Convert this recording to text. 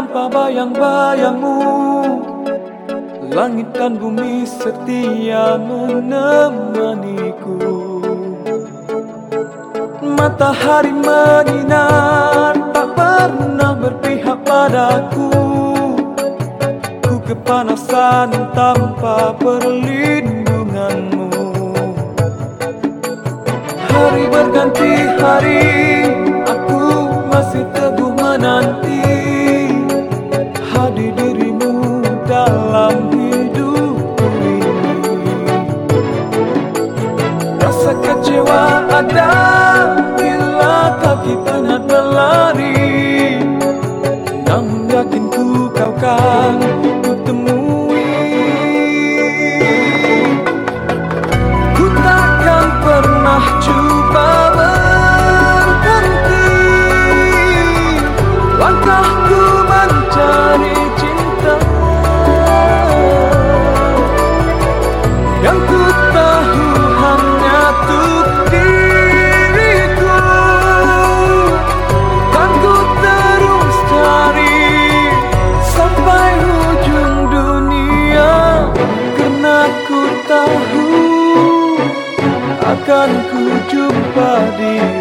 tanpa bayang-bayangmu Langit dan bumi setia menemaniku. Matahari menyinar tak pernah berpihak padaku. Ku kepanasan tanpa perlindunganmu. Hari berganti hari kecewa ada Bila kaki tengah berlari? Namun yakinku kau kan ku temui Ku takkan pernah coba berhenti. Langkahku mencari cinta. Yang ku Akan ku jumpa dirimu